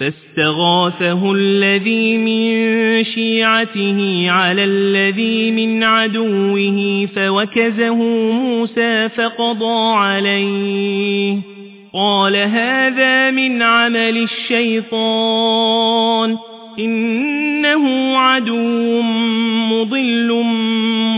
فاستغاثه الذي من شيعته على الذي من عدوه فوكزه موسى فقضى عليه. قال هذا من عمل الشيطان إنه عدو مضل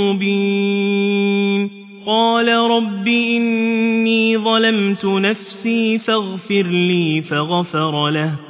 مبين. قال رب إني ظلمت نفسي فاغفر لي فغفر له.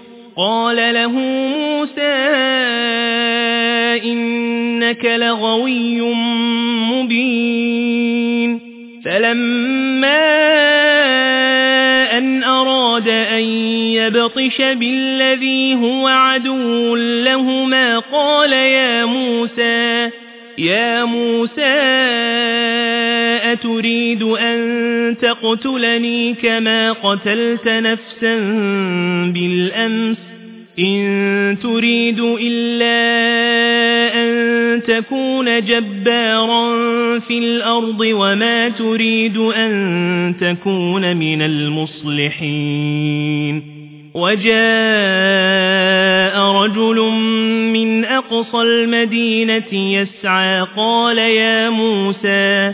قال له موسى إنك لغوي مبين فلما أن أراد أن يبطش بالذي هو عدو لهما قال يا موسى يا موسى أتريد أن تقتلني كما قتلت نفسا بالأمس إن تريد إلا أن تكون جبارا في الأرض وما تريد أن تكون من المصلحين وجاء رجل من أقصى المدينة يسعى قال يا موسى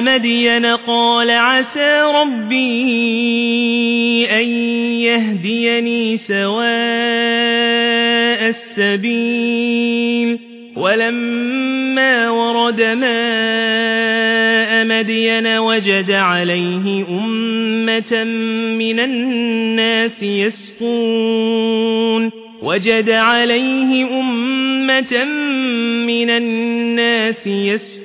مدين قال عسى ربي أن يهديني سواء السبيل. ولما ورد ماء مدين وجد عليه أمة من الناس يسقون. وجد عليه أمة من الناس يسقون.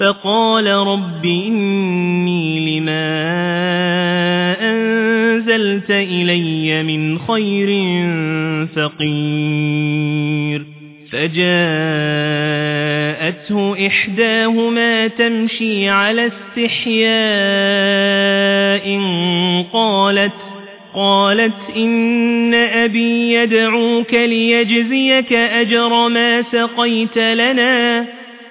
فقال رب إني لما أنزلت إلي من خير فقير. فجاءته إحداهما تمشي على استحياء قالت قالت إن أبي يدعوك ليجزيك أجر ما سقيت لنا.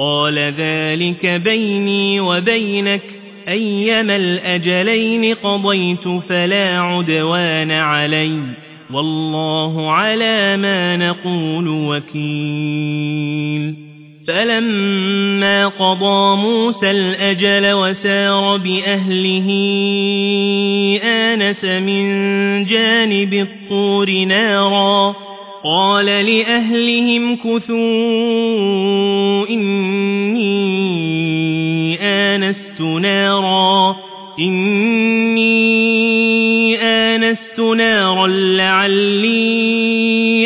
قال ذلك بيني وبينك. أيما الأجلين قضيت فلا عدوان علي. والله على ما نقول وكيل. فلما قضى موسى الأجل وسار بأهله آنس من جانب الطور نارا. قال لأهلهم كثوا إني آنست نارا إني آنست نارا لعلي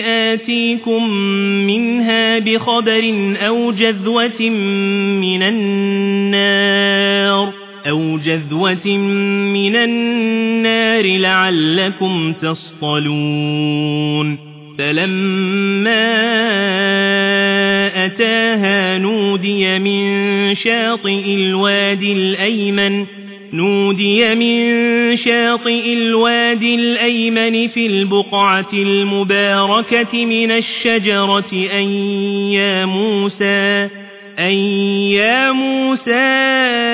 آتيكم منها بخبر أو جذوة من النار أو جذوة من النار لعلكم تصطلون. فلما أتاها نودي من شاطئ الوادي الأيمن نودي من شاطئ الوادي الأيمن في البقعة المباركة من الشجرة أن يا موسى أن يا موسى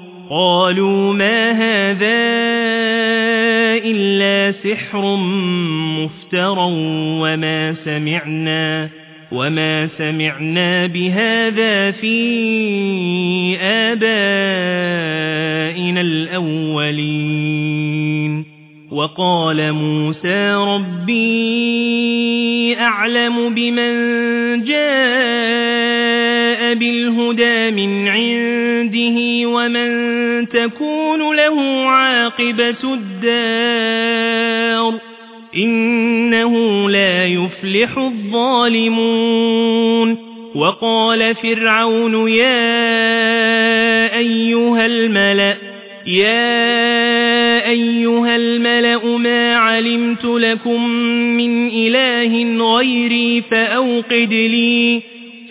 قالوا ما هذا إلا سحر مفترى وما سمعنا وما سمعنا بهذا في آبائنا الأولين. وقال موسى ربي أعلم بمن جاء بالهدى من عنده ومن تكون له عاقبة الدار إنه لا يفلح الظالمون وقال فرعون يا أيها الملأ يا أيها الملأ ما علمت لكم من إله غيري فأوقد لي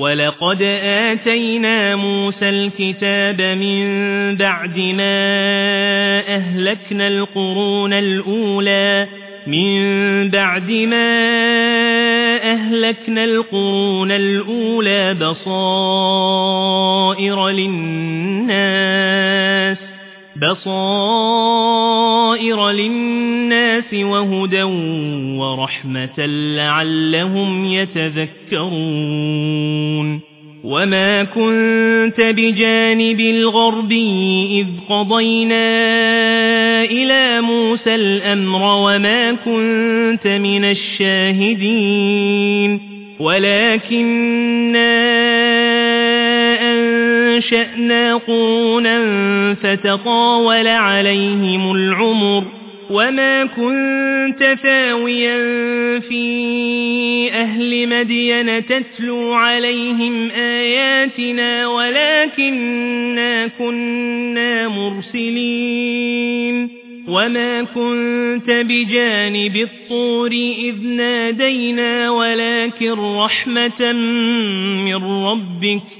ولقد آتينا موسى الكتاب من بعد ما أهلكنا القرون الأولى من بعد ما أهلكنا القرون الأولى بصائر للناس بصائر للناس وهدى ورحمة لعلهم يتذكرون. وما كنت بجانب الغربي إذ قضينا إلى موسى الأمر وما كنت من الشاهدين. ولكننا أنشأنا قرونا فتطاول عليهم العمر وما كنت ثاويا في أهل مدين تتلو عليهم آياتنا ولكننا كنا مرسلين وما كنت بجانب الطور إذ نادينا ولكن رحمة من ربك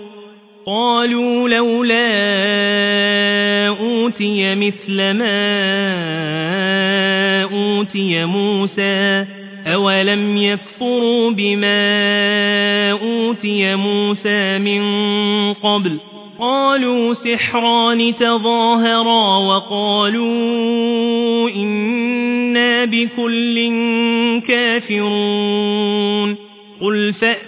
قالوا لولا أوتي مثل ما أوتي موسى أولم يكفروا بما أوتي موسى من قبل قالوا سحران تظاهرا وقالوا إنا بكل كافرون قل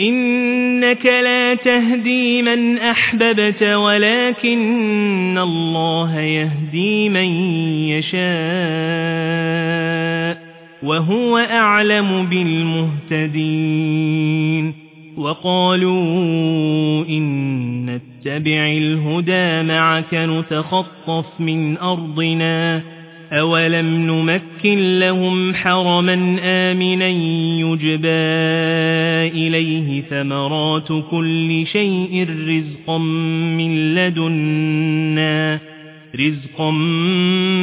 إنك لا تهدي من أحببت ولكن الله يهدي من يشاء وهو أعلم بالمهتدين وقالوا إن نتبع الهدى معك نتخطف من أرضنا أولم نمكن لهم حرما آمنا يجبى إليه ثمرات كل شيء رزقا من لدنا رزقا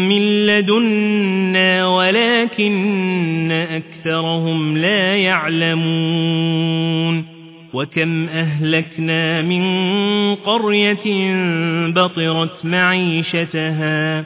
من لدنا ولكن أكثرهم لا يعلمون وكم أهلكنا من قرية بطرت معيشتها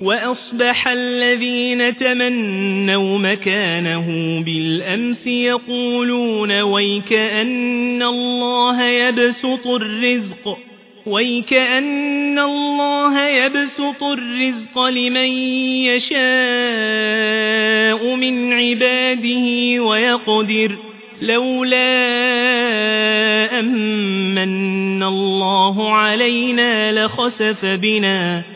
وأصبح الذين تمنوا مكانه بالأمس يقولون ويكأن الله يبسط الرزق ويكأن الله يبسط الرزق لمن يشاء من عباده ويقدر لولا أمن الله علينا لخسف بنا.